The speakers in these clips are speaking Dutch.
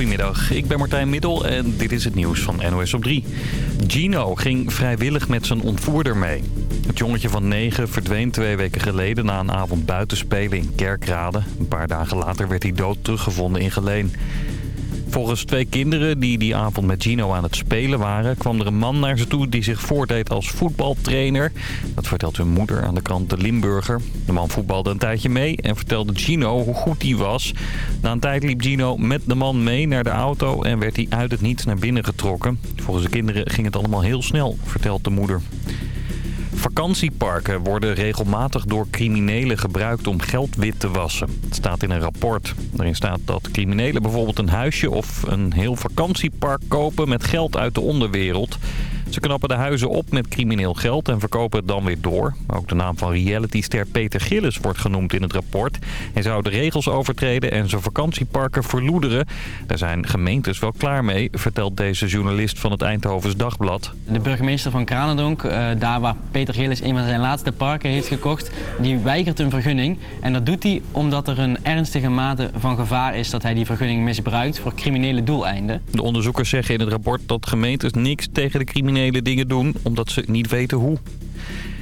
Goedemiddag, ik ben Martijn Middel en dit is het nieuws van NOS op 3. Gino ging vrijwillig met zijn ontvoerder mee. Het jongetje van 9 verdween twee weken geleden na een avond buitenspelen in Kerkrade. Een paar dagen later werd hij dood teruggevonden in Geleen. Volgens twee kinderen die die avond met Gino aan het spelen waren... kwam er een man naar ze toe die zich voordeed als voetbaltrainer. Dat vertelt hun moeder aan de krant De Limburger. De man voetbalde een tijdje mee en vertelde Gino hoe goed hij was. Na een tijd liep Gino met de man mee naar de auto... en werd hij uit het niets naar binnen getrokken. Volgens de kinderen ging het allemaal heel snel, vertelt de moeder. Vakantieparken worden regelmatig door criminelen gebruikt om geld wit te wassen. Het staat in een rapport. Daarin staat dat criminelen bijvoorbeeld een huisje of een heel vakantiepark kopen met geld uit de onderwereld. Ze knappen de huizen op met crimineel geld en verkopen het dan weer door. Ook de naam van realityster Peter Gillis wordt genoemd in het rapport. Hij zou de regels overtreden en zijn vakantieparken verloederen. Daar zijn gemeentes wel klaar mee, vertelt deze journalist van het Eindhovens Dagblad. De burgemeester van Kranendonk, uh, daar waar Peter Gillis een van zijn laatste parken heeft gekocht, die weigert een vergunning. En dat doet hij omdat er een ernstige mate van gevaar is dat hij die vergunning misbruikt voor criminele doeleinden. De onderzoekers zeggen in het rapport dat gemeentes niks tegen de dingen doen omdat ze niet weten hoe.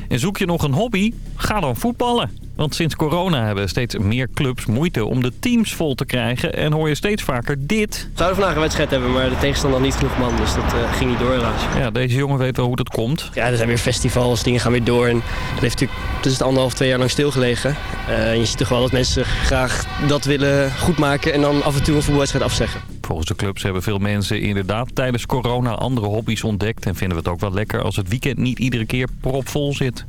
En zoek je nog een hobby? Ga dan voetballen. Want sinds corona hebben steeds meer clubs moeite om de teams vol te krijgen. En hoor je steeds vaker dit. We zouden vandaag een wedstrijd hebben, maar de tegenstander had niet genoeg man. Dus dat uh, ging niet door helaas. Ja, deze jongen weet wel hoe dat komt. Ja, er zijn weer festivals, dingen gaan weer door. En dat heeft natuurlijk tussen het anderhalf, twee jaar lang stilgelegen. Uh, en je ziet toch wel dat mensen graag dat willen goedmaken en dan af en toe een voetbalwedstrijd afzeggen. Volgens de clubs hebben veel mensen inderdaad tijdens corona andere hobby's ontdekt. En vinden we het ook wel lekker als het weekend niet iedere keer propvol zit.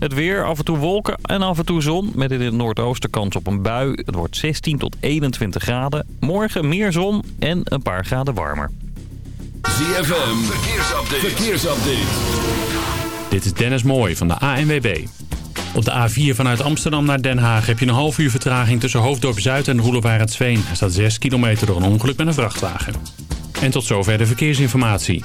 Het weer, af en toe wolken en af en toe zon. Met in het noordoosten kans op een bui. Het wordt 16 tot 21 graden. Morgen meer zon en een paar graden warmer. ZFM, verkeersupdate. verkeersupdate. Dit is Dennis Mooij van de ANWB. Op de A4 vanuit Amsterdam naar Den Haag heb je een half uur vertraging tussen Hoofddorp Zuid en Roelewaard-Sveen. Er staat 6 kilometer door een ongeluk met een vrachtwagen. En tot zover de verkeersinformatie.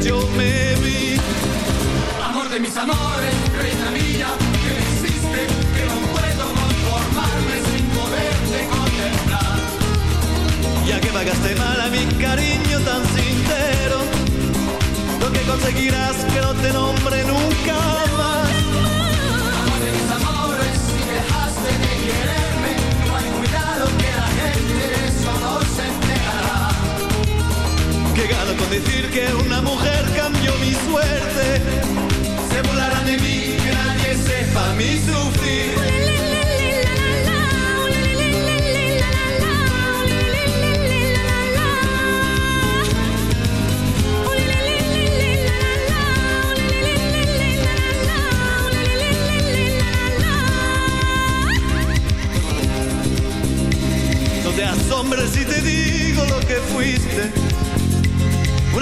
yo me vi. Amor de mis amores, reina mía, que existe, que no puedo conformarme sin poderte contemplar. Ya que pagaste mal a mi cariño tan sincero, lo que conseguirás que no te nombre nunca más. Gano con decir que una mujer cambió mi suerte. Se burlarán de mí, que nadie sepa mi sufrir. Te asombres si te digo lo que fuiste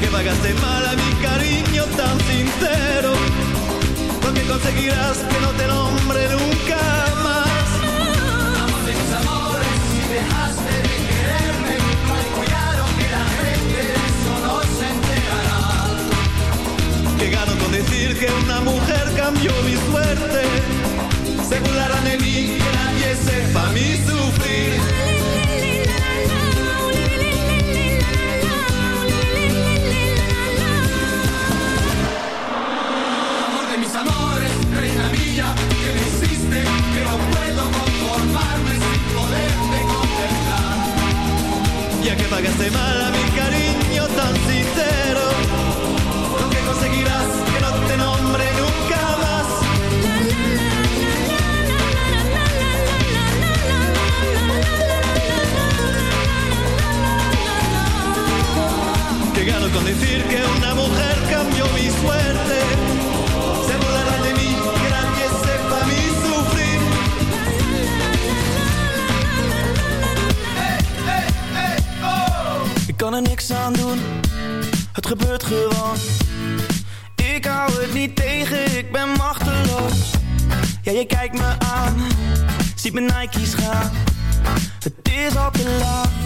Que pagaste mal a mi cariño tan sincero, lo que conseguirás que no te nombre nunca más. Gewoon. Ik hou het niet tegen, ik ben machteloos. Ja, je kijkt me aan, ziet mijn Nike's gaan. Het is al te laat,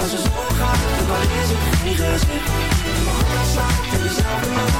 als de zon gaat. Al is het geen gezicht. Mag hart slaat in dezelfde maat.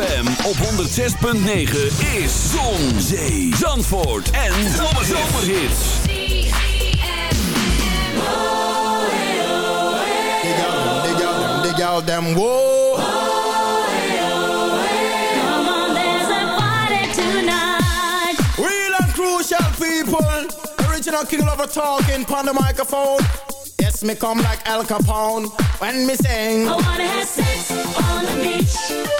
ZFM op 106.9 is Zon, Zee, Zandvoort en Zomerhits. Out, dig out them, whoa. Come on, there's a party tonight. Real and crucial people. Original king lover talking on the microphone. Yes, me come like Al Capone when me sing. I wanna have sex on the beach.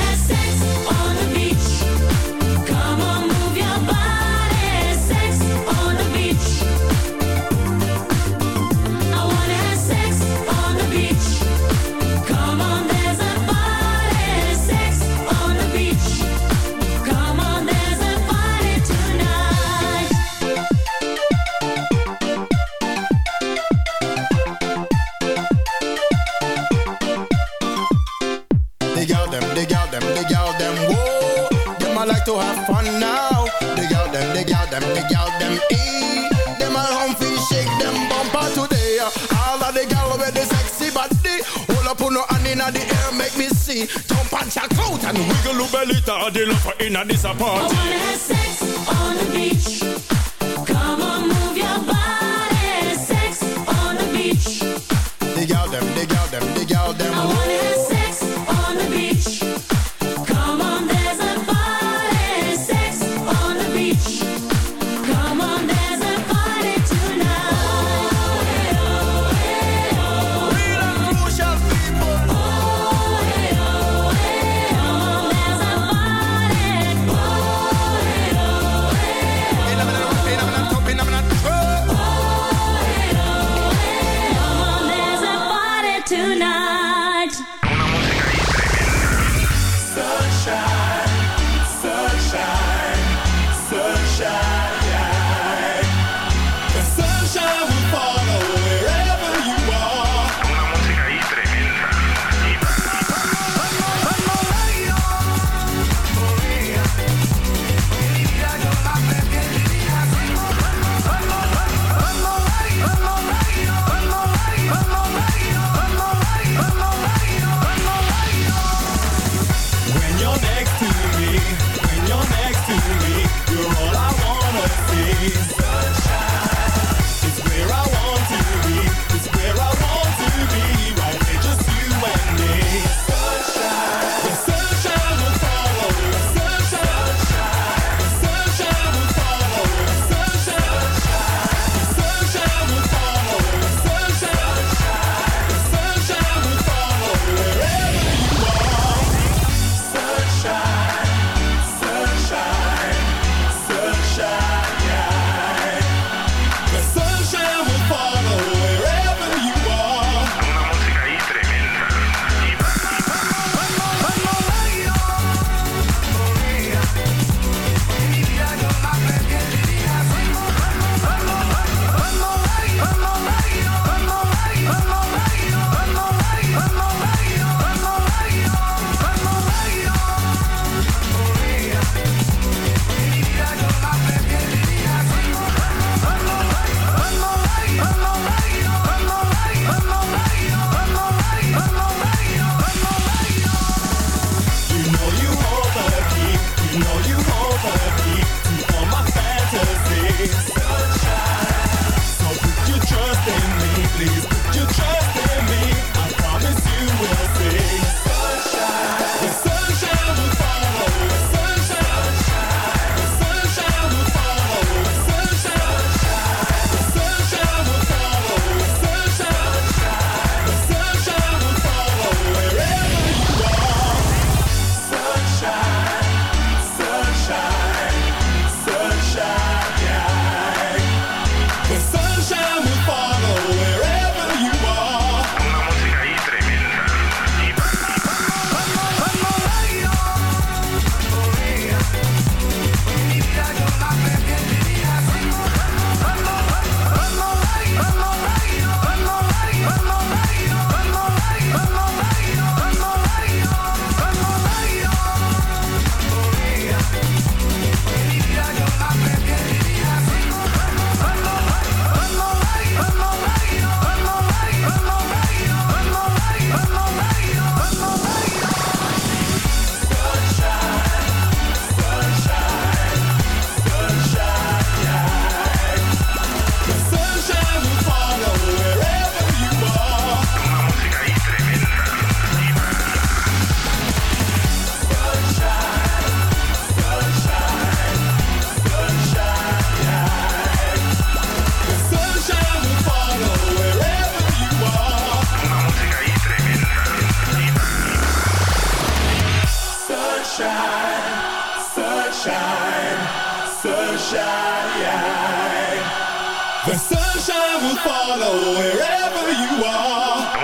to have fun now. Dig out them, dig out them, dig out them, e. Them a humpy shake them bumper today. All of the gal with the sexy body. Hold up on no hand inna the air, make me see. Jump and shout out and wiggle your belly. To the lover inna this I party. wanna have sex on the beach. Come on, move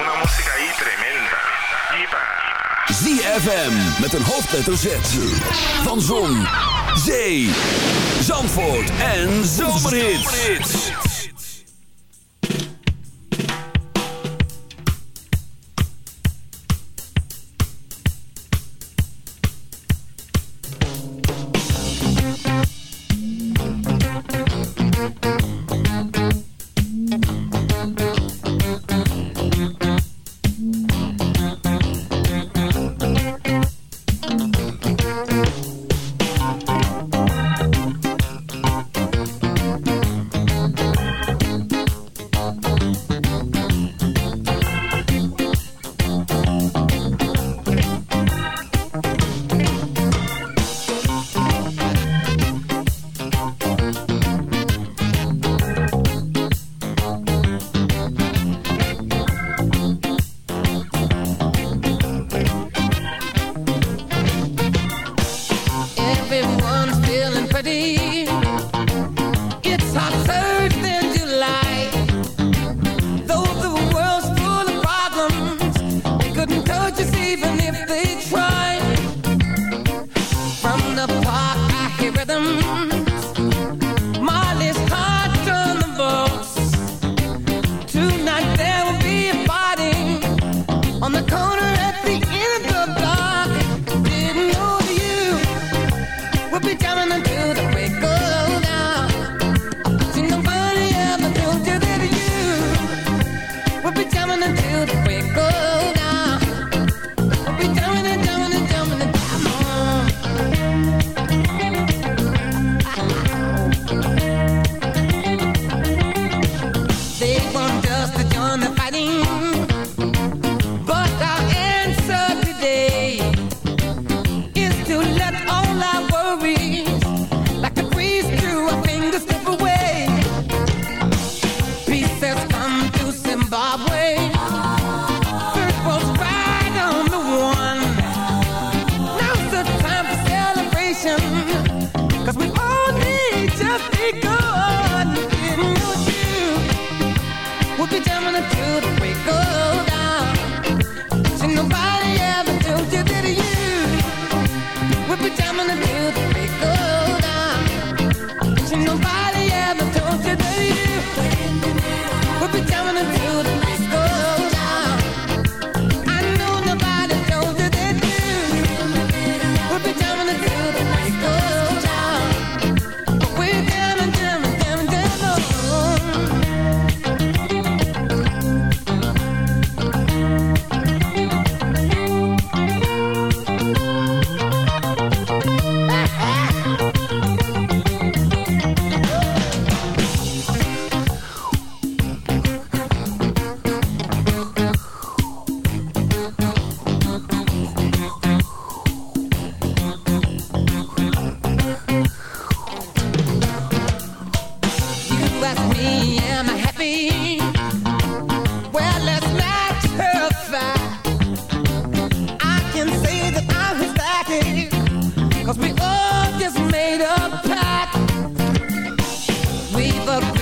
Una música ahí tremenda. ZFM met een hoofdletter Z. Van Zon, Zee, Zandvoort en Zomerhits.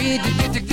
need to get to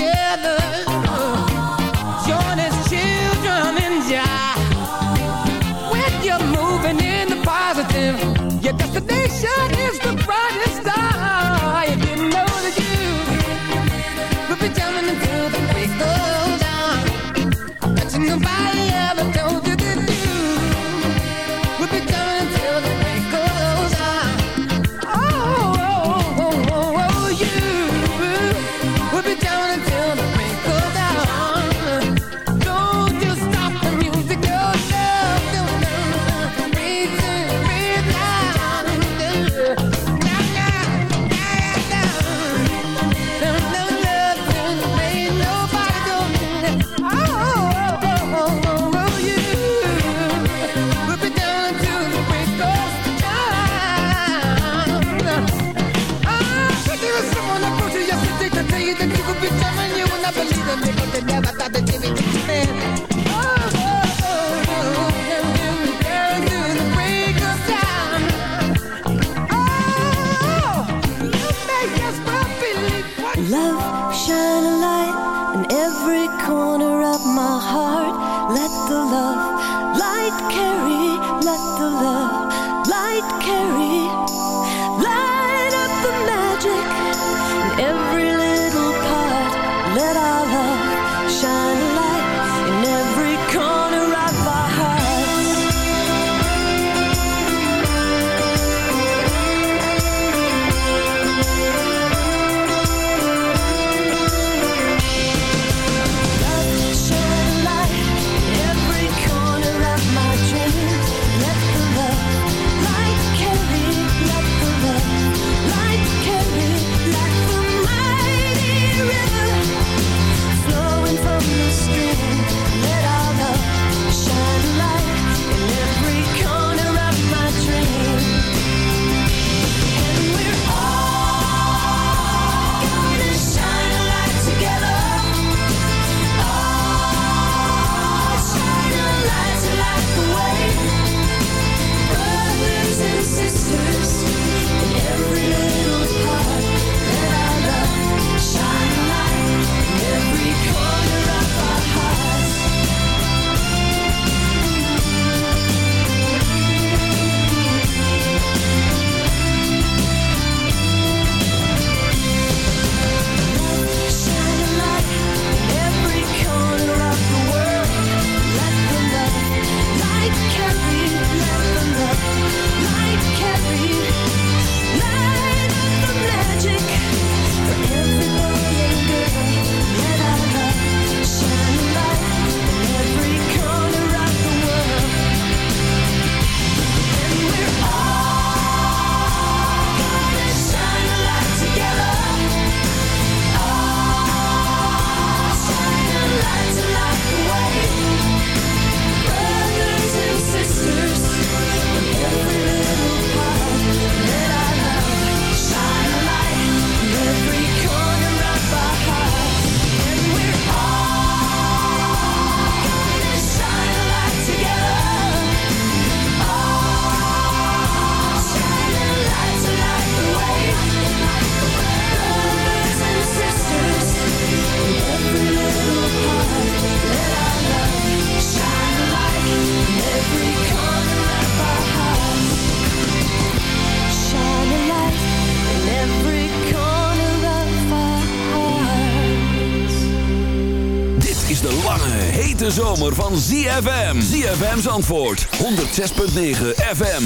zomer van ZFM. ZFM's antwoord. 106.9 FM.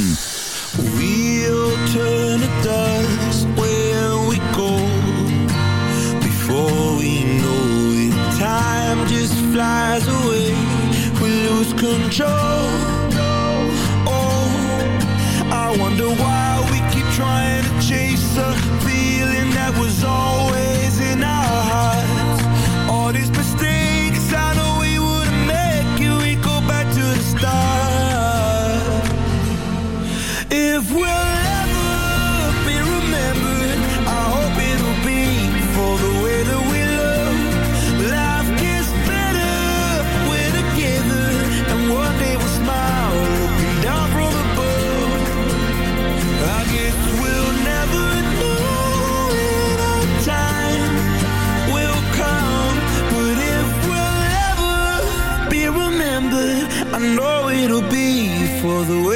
We'll turn it dust where we go. Before we know it, time just flies away. We lose control. Oh, I wonder why we keep trying to chase a feeling that was all the way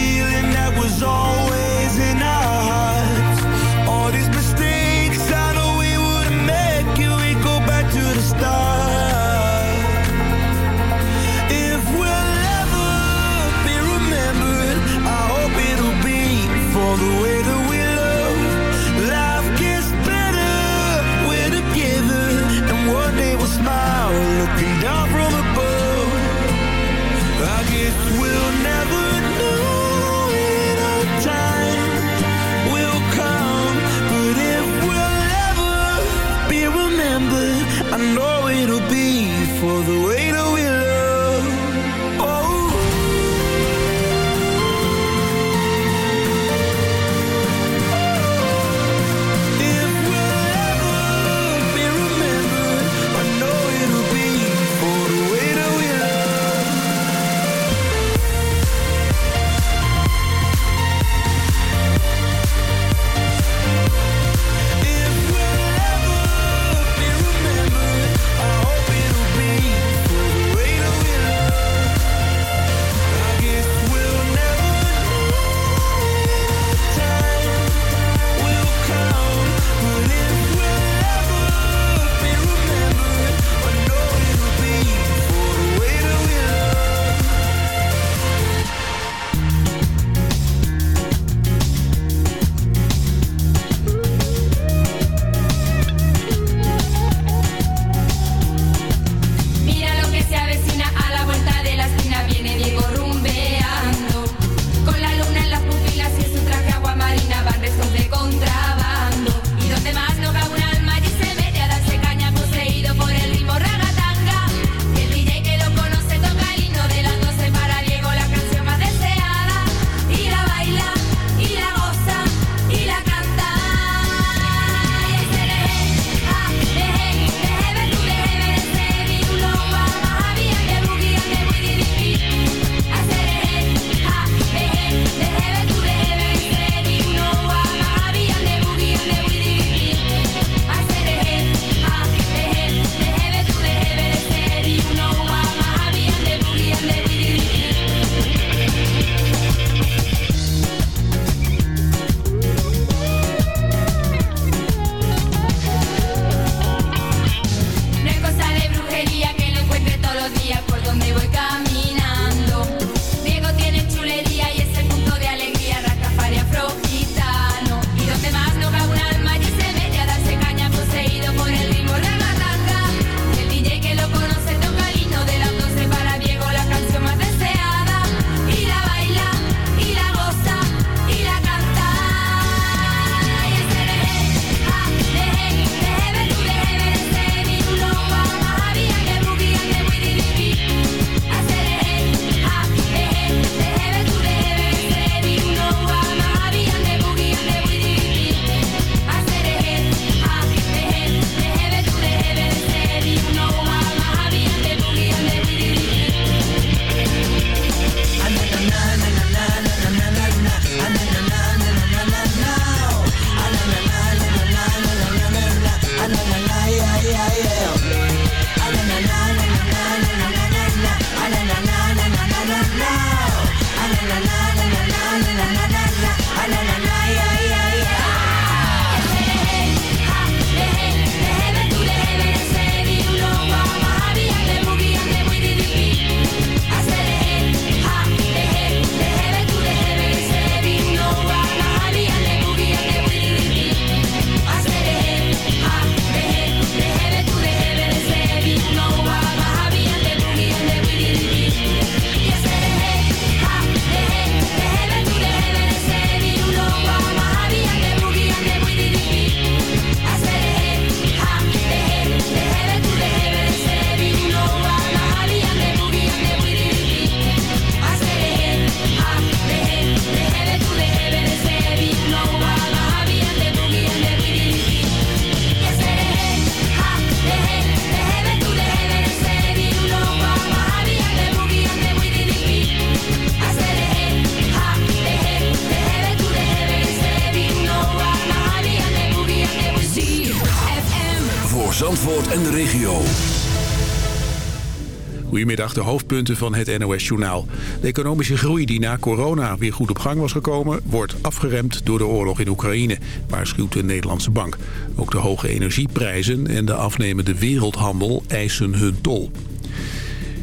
Goedemiddag, de hoofdpunten van het NOS-journaal. De economische groei die na corona weer goed op gang was gekomen... wordt afgeremd door de oorlog in Oekraïne, waarschuwt de Nederlandse bank. Ook de hoge energieprijzen en de afnemende wereldhandel eisen hun tol.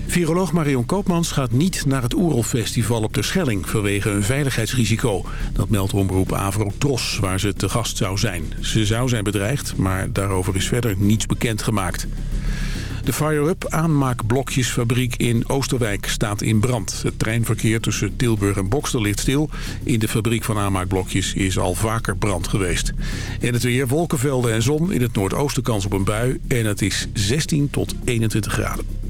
Viroloog Marion Koopmans gaat niet naar het Oerolfestival op de Schelling vanwege een veiligheidsrisico. Dat meldt omroep Avro Tros, waar ze te gast zou zijn. Ze zou zijn bedreigd, maar daarover is verder niets bekendgemaakt. De Fire-Up aanmaakblokjesfabriek in Oosterwijk staat in brand. Het treinverkeer tussen Tilburg en Bokstel ligt stil. In de fabriek van aanmaakblokjes is al vaker brand geweest. En het weer, wolkenvelden en zon. In het noordoosten kans op een bui. En het is 16 tot 21 graden.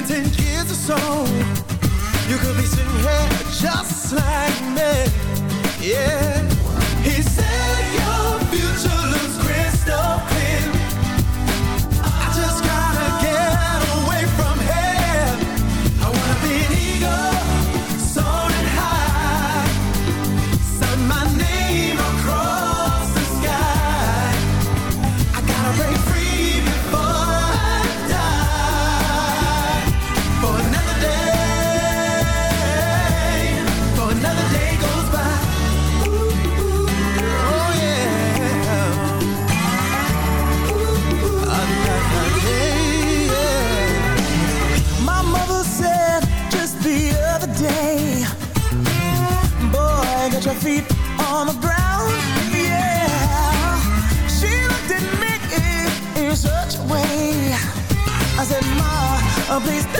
In ten years or so, you could be sitting here just like me. Yeah. Oh, of these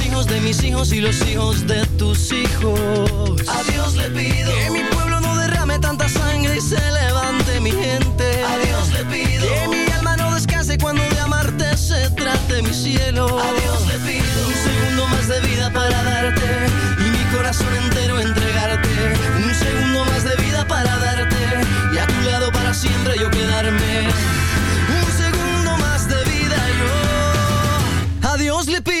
hijos de mis hijos y los hijos de tus hijos. A Dios le pido que mi pueblo no derrame tanta sangre y se levante mi gente. A Dios le pido que mi alma no descanse cuando de amarte se trate mi cielo. A Dios le pido un segundo más de vida para darte y mi corazón entero entregarte. Un segundo más de vida para darte y a tu lado para siempre yo quedarme. Un segundo más de vida yo. A Dios le pido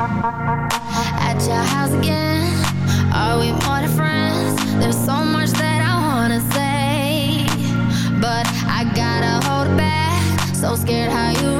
At your house again, are we more than friends? There's so much that I wanna say, but I gotta hold back. So scared how you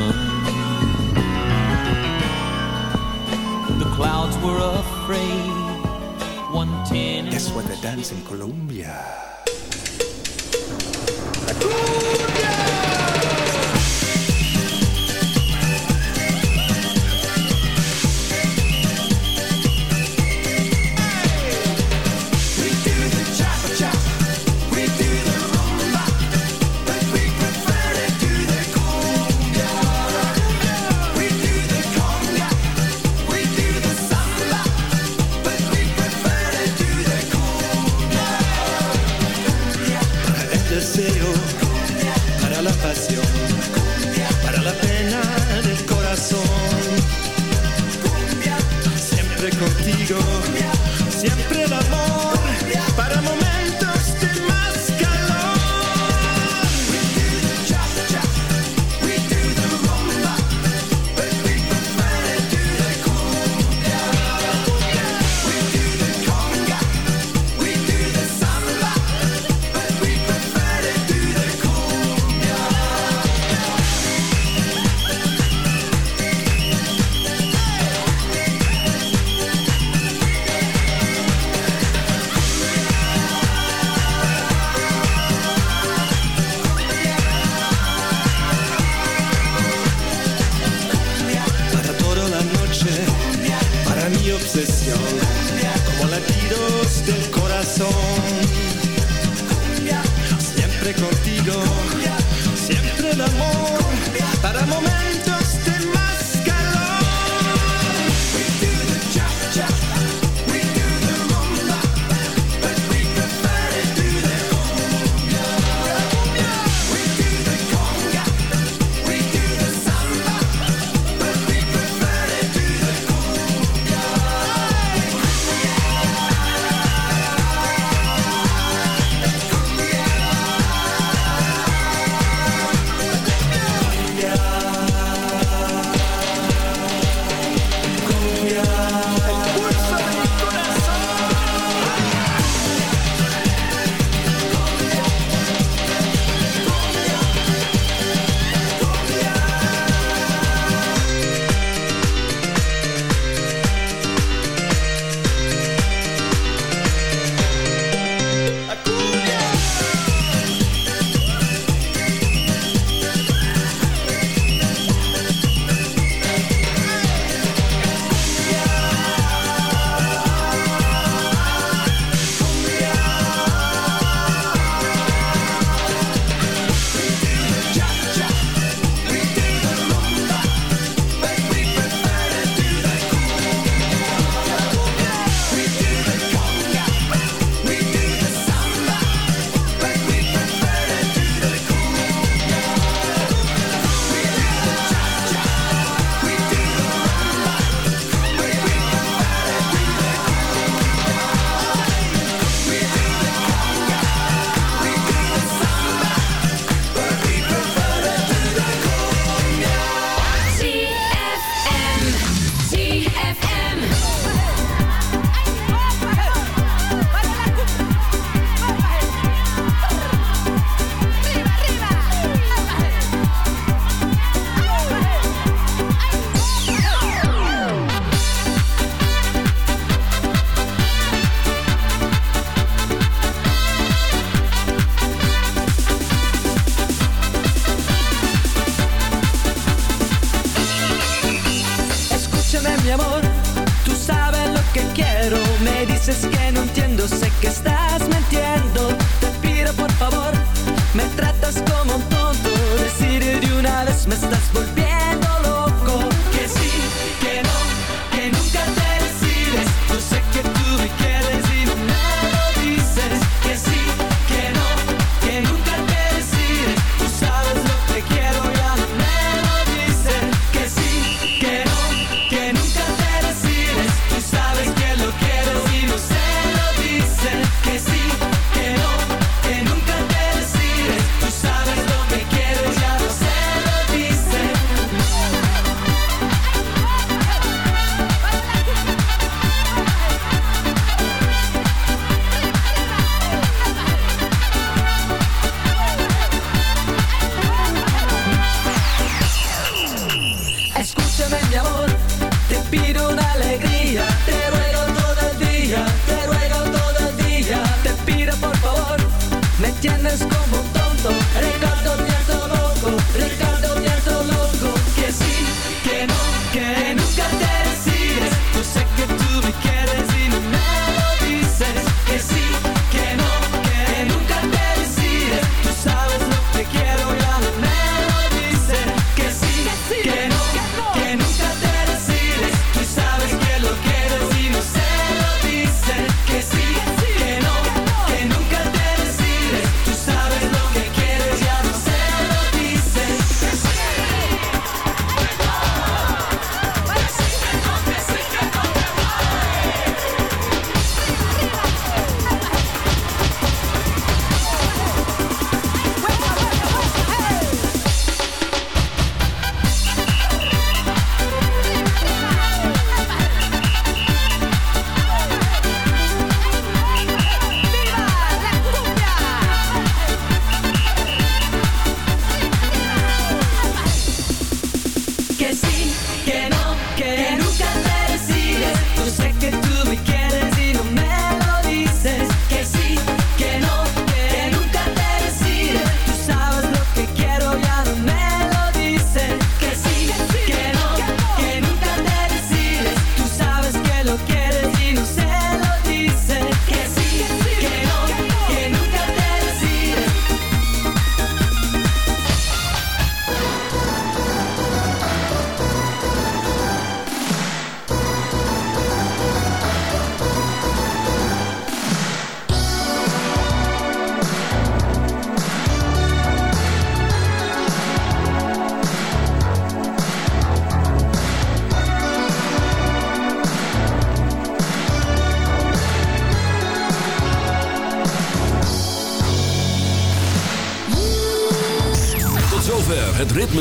Were afraid. One ten. Guess what they dance in Colombia?